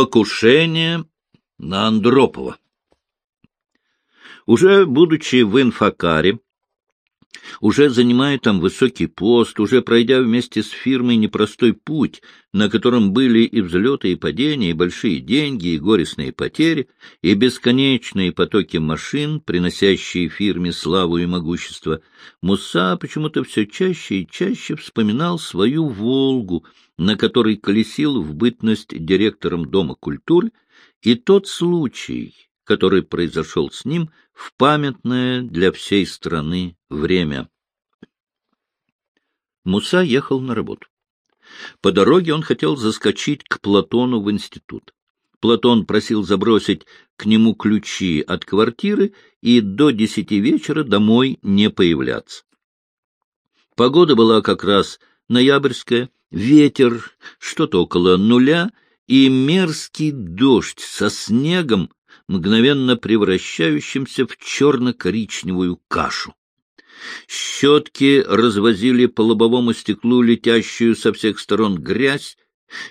Покушение на Андропова. Уже будучи в инфокаре, уже занимая там высокий пост, уже пройдя вместе с фирмой непростой путь, на котором были и взлеты, и падения, и большие деньги, и горестные потери, и бесконечные потоки машин, приносящие фирме славу и могущество, Муса почему-то все чаще и чаще вспоминал свою «Волгу», на которой колесил в бытность директором Дома культуры, и тот случай, который произошел с ним в памятное для всей страны время. Муса ехал на работу. По дороге он хотел заскочить к Платону в институт. Платон просил забросить к нему ключи от квартиры и до десяти вечера домой не появляться. Погода была как раз ноябрьская, ветер что-то около нуля и мерзкий дождь со снегом, мгновенно превращающимся в черно-коричневую кашу. Щетки развозили по лобовому стеклу летящую со всех сторон грязь.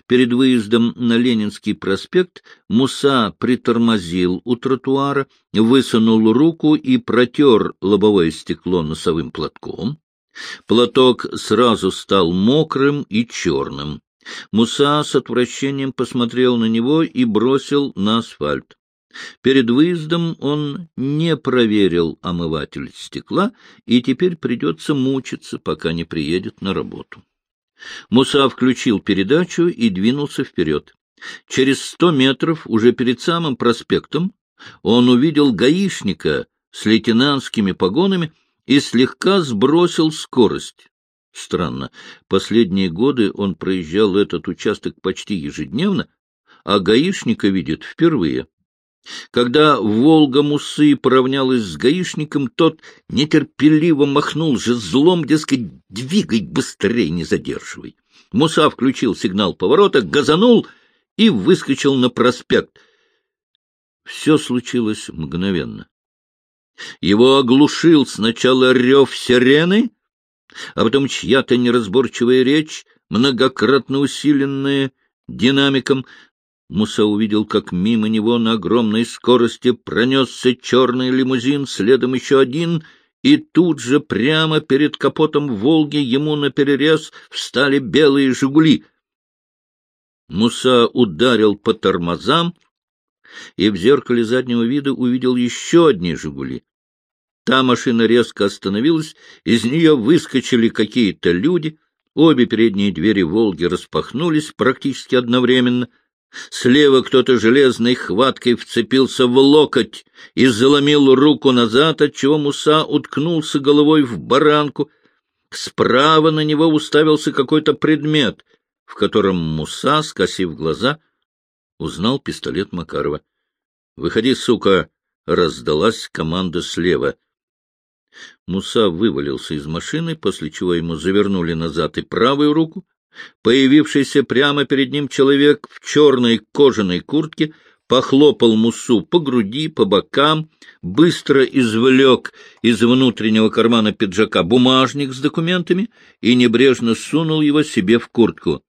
Перед выездом на Ленинский проспект Муса притормозил у тротуара, высунул руку и протер лобовое стекло носовым платком. Платок сразу стал мокрым и черным. Муса с отвращением посмотрел на него и бросил на асфальт. Перед выездом он не проверил омыватель стекла, и теперь придется мучиться, пока не приедет на работу. Муса включил передачу и двинулся вперед. Через сто метров, уже перед самым проспектом, он увидел гаишника с лейтенантскими погонами и слегка сбросил скорость. Странно, последние годы он проезжал этот участок почти ежедневно, а гаишника видит впервые. Когда Волга-Мусы поравнялась с гаишником, тот нетерпеливо махнул же злом, дескать, двигай быстрее, не задерживай. Муса включил сигнал поворота, газанул и выскочил на проспект. Все случилось мгновенно. Его оглушил сначала рев сирены, а потом чья-то неразборчивая речь, многократно усиленная динамиком, Муса увидел, как мимо него на огромной скорости пронесся черный лимузин, следом еще один, и тут же прямо перед капотом «Волги» ему наперерез встали белые «Жигули». Муса ударил по тормозам и в зеркале заднего вида увидел еще одни «Жигули». Та машина резко остановилась, из нее выскочили какие-то люди, обе передние двери «Волги» распахнулись практически одновременно — Слева кто-то железной хваткой вцепился в локоть и заломил руку назад, отчего Муса уткнулся головой в баранку. Справа на него уставился какой-то предмет, в котором Муса, скосив глаза, узнал пистолет Макарова. — Выходи, сука! — раздалась команда слева. Муса вывалился из машины, после чего ему завернули назад и правую руку, Появившийся прямо перед ним человек в черной кожаной куртке похлопал Мусу по груди, по бокам, быстро извлек из внутреннего кармана пиджака бумажник с документами и небрежно сунул его себе в куртку.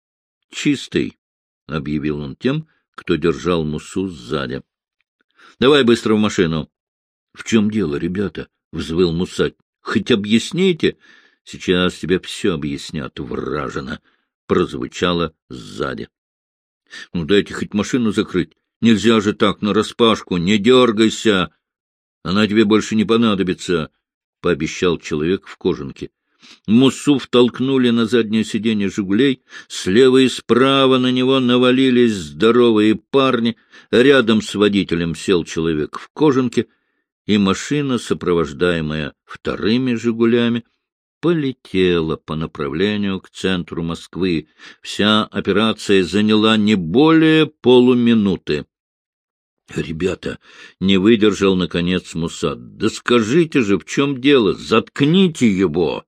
— Чистый, — объявил он тем, кто держал Мусу сзади. — Давай быстро в машину. — В чем дело, ребята? — взвыл Муса. — Хоть объясните. — Сейчас тебе все объяснят, вражина, — прозвучало сзади. — Ну, дайте хоть машину закрыть. Нельзя же так нараспашку, не дергайся. Она тебе больше не понадобится, — пообещал человек в кожанке. Мусу втолкнули на заднее сиденье «Жигулей», слева и справа на него навалились здоровые парни, рядом с водителем сел человек в кожанке, и машина, сопровождаемая вторыми «Жигулями», полетела по направлению к центру Москвы. Вся операция заняла не более полуминуты. — Ребята, не выдержал, наконец, Мусад. — Да скажите же, в чем дело? Заткните его!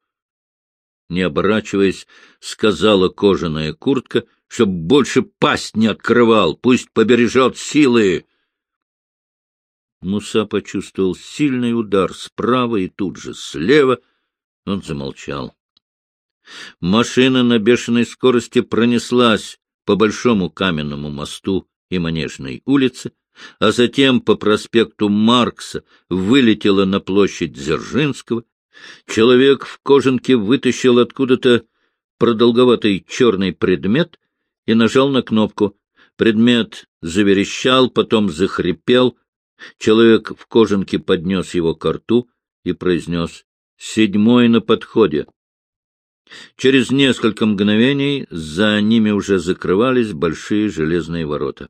Не оборачиваясь, сказала кожаная куртка, чтоб больше пасть не открывал, пусть побережет силы. Муса почувствовал сильный удар справа и тут же слева — он замолчал. Машина на бешеной скорости пронеслась по большому каменному мосту и Манежной улице, а затем по проспекту Маркса вылетела на площадь Дзержинского. Человек в кожанке вытащил откуда-то продолговатый черный предмет и нажал на кнопку. Предмет заверещал, потом захрипел. Человек в кожанке поднес его к рту и произнес «Седьмой на подходе». Через несколько мгновений за ними уже закрывались большие железные ворота.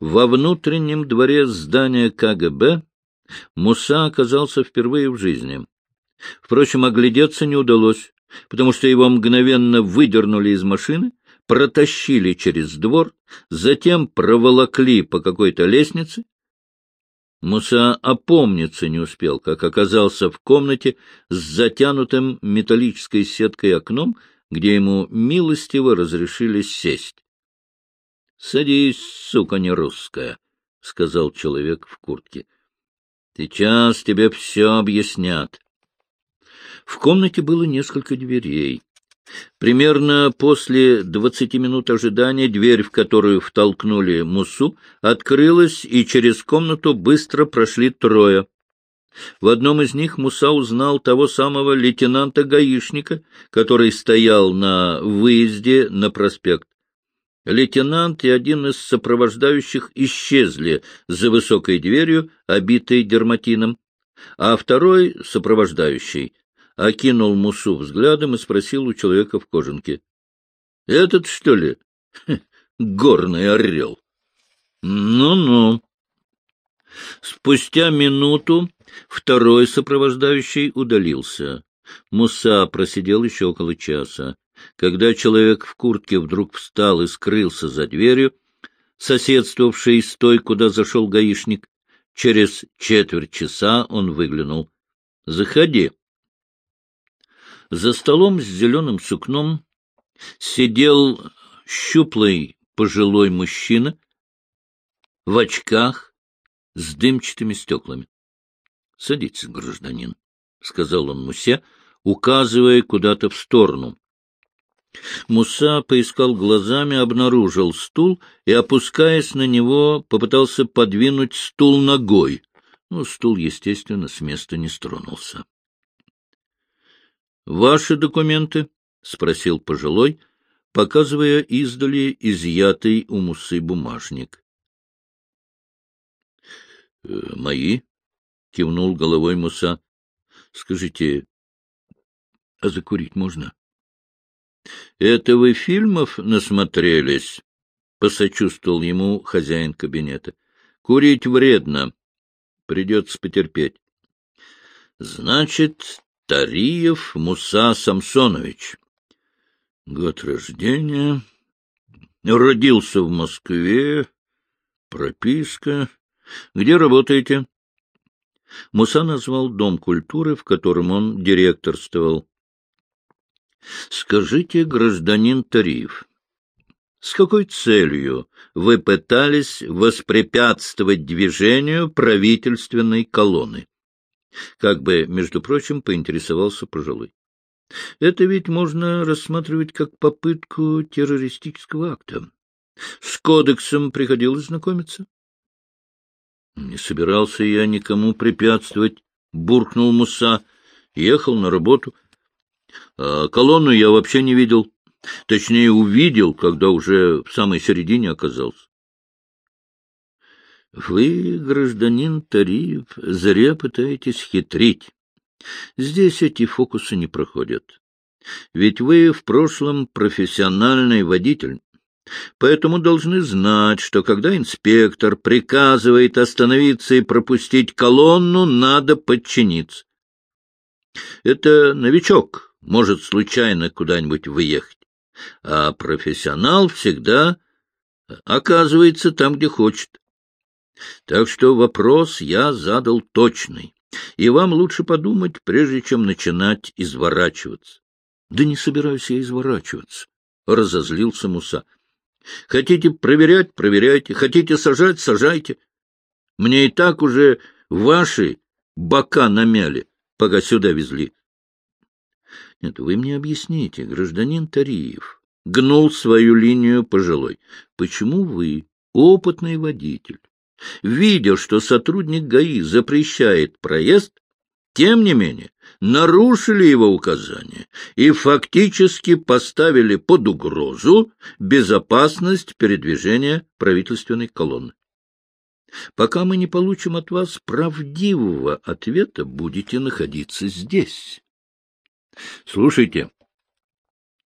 Во внутреннем дворе здания КГБ Муса оказался впервые в жизни. Впрочем, оглядеться не удалось, потому что его мгновенно выдернули из машины, протащили через двор, затем проволокли по какой-то лестнице. Муса опомниться не успел, как оказался в комнате с затянутым металлической сеткой окном, где ему милостиво разрешили сесть. — Садись, сука не русская, — сказал человек в куртке. — Сейчас тебе все объяснят. В комнате было несколько дверей. Примерно после двадцати минут ожидания дверь, в которую втолкнули Мусу, открылась, и через комнату быстро прошли трое. В одном из них Муса узнал того самого лейтенанта-гаишника, который стоял на выезде на проспект. Лейтенант и один из сопровождающих исчезли за высокой дверью, обитой дерматином, а второй, сопровождающий, окинул Мусу взглядом и спросил у человека в кожанке. — Этот, что ли? Горный орел. Ну-ну. Спустя минуту второй сопровождающий удалился. Муса просидел еще около часа. Когда человек в куртке вдруг встал и скрылся за дверью, соседствовавшей с той, куда зашел гаишник, через четверть часа он выглянул. — Заходи. За столом с зеленым сукном сидел щуплый пожилой мужчина в очках с дымчатыми стеклами. — Садитесь, гражданин, — сказал он Мусе, указывая куда-то в сторону. Муса поискал глазами, обнаружил стул и, опускаясь на него, попытался подвинуть стул ногой. Но стул, естественно, с места не стронулся. — Ваши документы? — спросил пожилой, показывая издали изъятый у Мусы бумажник. «Э, — Мои? — кивнул головой Муса. — Скажите, а закурить можно? —— Это вы фильмов насмотрелись? — посочувствовал ему хозяин кабинета. — Курить вредно. Придется потерпеть. — Значит, Тариев Муса Самсонович. Год рождения. Родился в Москве. Прописка. Где работаете? Муса назвал дом культуры, в котором он директорствовал. Скажите, гражданин Тариев, с какой целью вы пытались воспрепятствовать движению правительственной колонны? Как бы, между прочим, поинтересовался пожилой. Это ведь можно рассматривать как попытку террористического акта. С кодексом приходилось знакомиться? Не собирался я никому препятствовать, буркнул Муса, ехал на работу — а колонну я вообще не видел. Точнее, увидел, когда уже в самой середине оказался. Вы, гражданин Тариев, зря пытаетесь хитрить. Здесь эти фокусы не проходят. Ведь вы в прошлом профессиональный водитель, поэтому должны знать, что когда инспектор приказывает остановиться и пропустить колонну, надо подчиниться. Это новичок, может случайно куда-нибудь выехать, а профессионал всегда оказывается там, где хочет. Так что вопрос я задал точный, и вам лучше подумать, прежде чем начинать изворачиваться. — Да не собираюсь я изворачиваться, — разозлился Муса. — Хотите проверять — проверяйте, хотите сажать — сажайте. Мне и так уже ваши бока намяли, пока сюда везли. Нет, вы мне объясните, гражданин Тариев. Гнул свою линию пожилой. почему вы, опытный водитель, видя, что сотрудник ГАИ запрещает проезд, тем не менее, нарушили его указания и фактически поставили под угрозу безопасность передвижения правительственной колонны. Пока мы не получим от вас правдивого ответа, будете находиться здесь. Слушайте,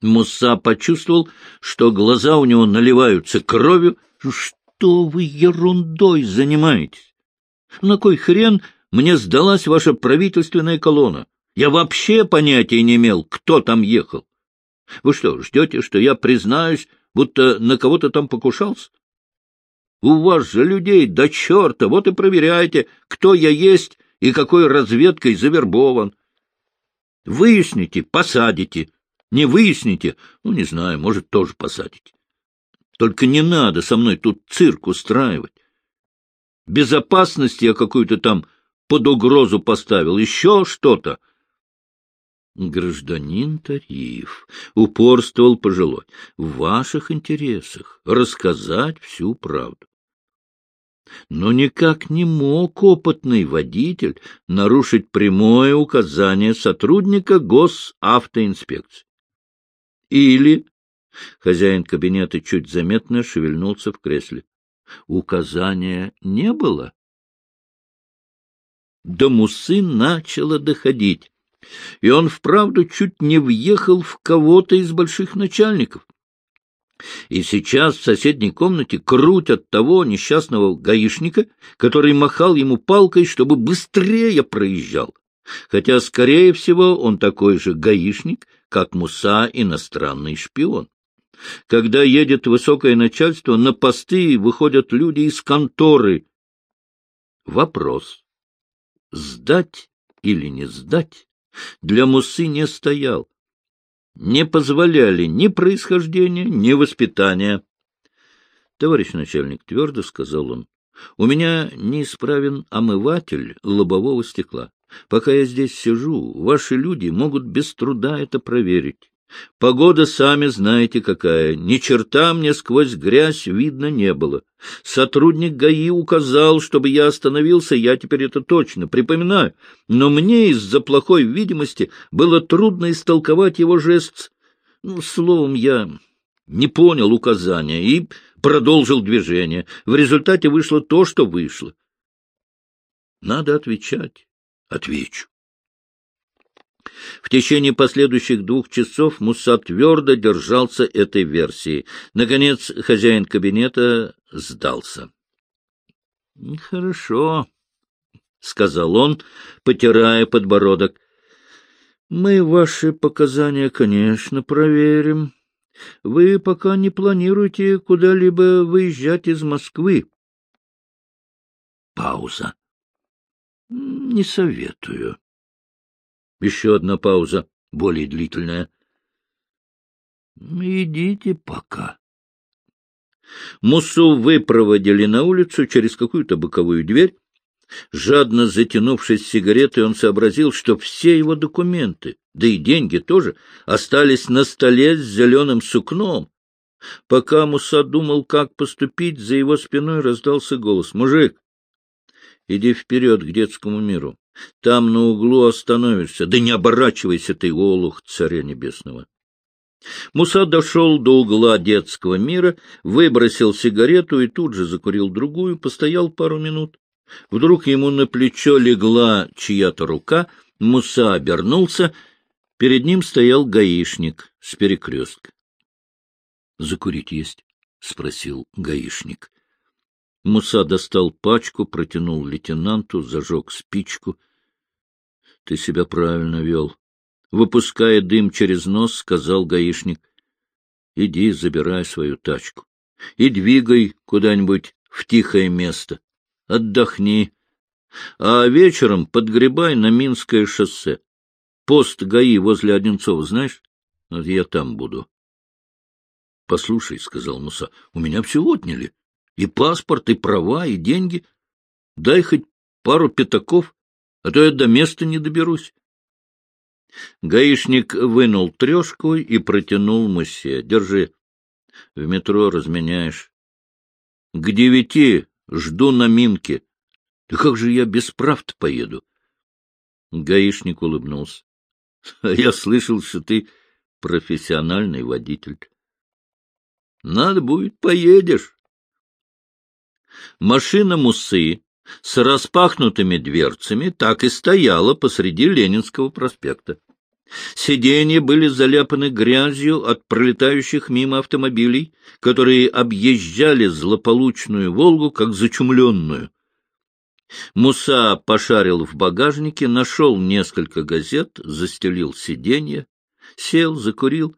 Муса почувствовал, что глаза у него наливаются кровью. Что вы ерундой занимаетесь? На кой хрен мне сдалась ваша правительственная колонна? Я вообще понятия не имел, кто там ехал. Вы что, ждете, что я признаюсь, будто на кого-то там покушался? У вас же людей до черта, вот и проверяйте, кто я есть и какой разведкой завербован. Выясните, посадите. Не выясните, ну, не знаю, может, тоже посадите. Только не надо со мной тут цирк устраивать. Безопасность я какую-то там под угрозу поставил, еще что-то. Гражданин Тариф упорствовал пожилой. В ваших интересах рассказать всю правду. Но никак не мог опытный водитель нарушить прямое указание сотрудника госавтоинспекции. Или... Хозяин кабинета чуть заметно шевельнулся в кресле. Указания не было. До Мусы начало доходить, и он вправду чуть не въехал в кого-то из больших начальников. И сейчас в соседней комнате крутят того несчастного гаишника, который махал ему палкой, чтобы быстрее проезжал. Хотя, скорее всего, он такой же гаишник, как Муса иностранный шпион. Когда едет высокое начальство, на посты выходят люди из конторы. Вопрос, сдать или не сдать, для Мусы не стоял не позволяли ни происхождения, ни воспитания. — Товарищ начальник, — твердо сказал он, — у меня неисправен омыватель лобового стекла. Пока я здесь сижу, ваши люди могут без труда это проверить. Погода, сами знаете, какая. Ни черта мне сквозь грязь видно не было. Сотрудник ГАИ указал, чтобы я остановился, я теперь это точно припоминаю. Но мне из-за плохой видимости было трудно истолковать его жест. Ну, словом, я не понял указания и продолжил движение. В результате вышло то, что вышло. Надо отвечать. Отвечу. В течение последующих двух часов Муса твердо держался этой версии. Наконец хозяин кабинета сдался. — Хорошо, — сказал он, потирая подбородок. — Мы ваши показания, конечно, проверим. Вы пока не планируете куда-либо выезжать из Москвы. Пауза. — Не советую. Еще одна пауза, более длительная. — Идите пока. Мусу выпроводили на улицу через какую-то боковую дверь. Жадно затянувшись сигаретой, он сообразил, что все его документы, да и деньги тоже, остались на столе с зеленым сукном. Пока Муса думал, как поступить, за его спиной раздался голос. — Мужик, иди вперед к детскому миру. Там на углу остановишься. Да не оборачивайся ты, олух царя небесного. Муса дошел до угла детского мира, выбросил сигарету и тут же закурил другую, постоял пару минут. Вдруг ему на плечо легла чья-то рука, Муса обернулся, перед ним стоял гаишник с перекрестка. — Закурить есть? — спросил гаишник. Муса достал пачку, протянул лейтенанту, зажег спичку — ты себя правильно вел. Выпуская дым через нос, сказал гаишник. Иди, забирай свою тачку. И двигай куда-нибудь в тихое место. Отдохни. А вечером подгребай на Минское шоссе. Пост ГАИ возле Одинцова, знаешь? Вот я там буду. — Послушай, — сказал Муса, — у меня все отняли. И паспорт, и права, и деньги. Дай хоть пару пятаков, а то я до места не доберусь. Гаишник вынул трешку и протянул Мусе. — Держи. В метро разменяешь. К девяти жду на Минке. Да как же я без прав поеду? Гаишник улыбнулся. — Я слышал, что ты профессиональный водитель. — Надо будет, поедешь. Машина Мусы с распахнутыми дверцами так и стояла посреди Ленинского проспекта. Сиденья были заляпаны грязью от пролетающих мимо автомобилей, которые объезжали злополучную «Волгу» как зачумленную. Муса пошарил в багажнике, нашел несколько газет, застелил сиденье, сел, закурил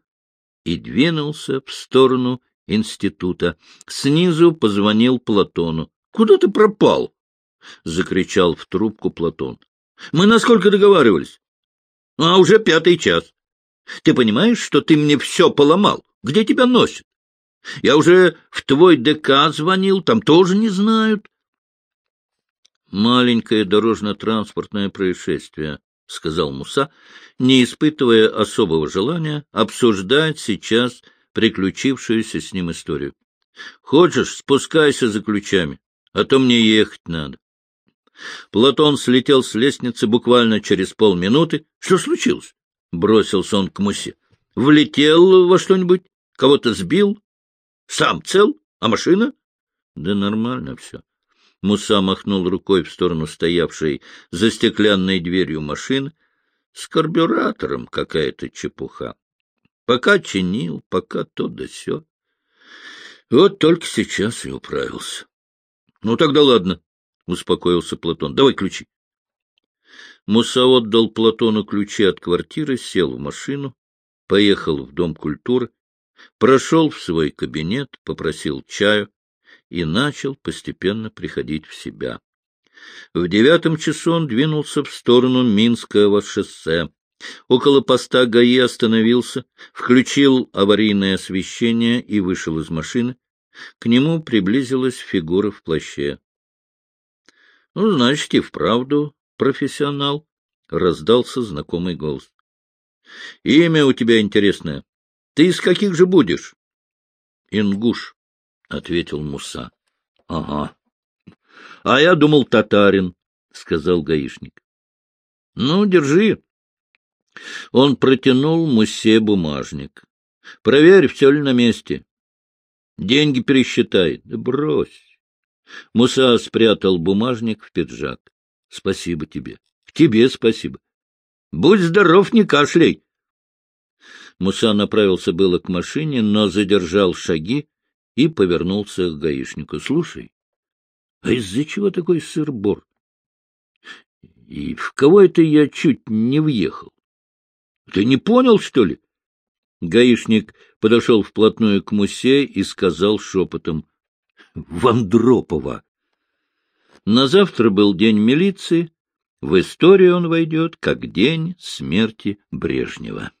и двинулся в сторону института. Снизу позвонил Платону. — Куда ты пропал? — закричал в трубку Платон. — Мы насколько договаривались? — А уже пятый час. Ты понимаешь, что ты мне все поломал? Где тебя носят? Я уже в твой ДК звонил, там тоже не знают. Маленькое дорожно-транспортное происшествие, — сказал Муса, не испытывая особого желания обсуждать сейчас приключившуюся с ним историю. — Хочешь, спускайся за ключами, а то мне ехать надо. Платон слетел с лестницы буквально через полминуты. — Что случилось? — бросился он к Мусе. — Влетел во что-нибудь? Кого-то сбил? Сам цел? А машина? — Да нормально все. Муса махнул рукой в сторону стоявшей за стеклянной дверью машины. С карбюратором какая-то чепуха. Пока чинил, пока то да сё. Вот только сейчас и управился. — Ну, тогда ладно, — успокоился Платон. — Давай ключи. Муса отдал Платону ключи от квартиры, сел в машину, поехал в Дом культуры, прошел в свой кабинет, попросил чаю и начал постепенно приходить в себя. В девятом часу он двинулся в сторону Минского шоссе. Около поста ГАИ остановился, включил аварийное освещение и вышел из машины. К нему приблизилась фигура в плаще. — Ну, значит, и вправду профессионал, — раздался знакомый голос. — Имя у тебя интересное. Ты из каких же будешь? — Ингуш, — ответил Муса. — Ага. — А я думал, татарин, — сказал гаишник. — Ну, держи. Он протянул Мусе бумажник. — Проверь, все ли на месте. Деньги пересчитай. Да брось. Муса спрятал бумажник в пиджак. — Спасибо тебе. — Тебе спасибо. — Будь здоров, не кашляй. Муса направился было к машине, но задержал шаги и повернулся к гаишнику. — Слушай, а из-за чего такой сыр-бор? И в кого это я чуть не въехал? Ты не понял, что ли? Гаишник подошел вплотную к Мусе и сказал шепотом. Вандропова. На завтра был день милиции. В историю он войдет как день смерти Брежнева.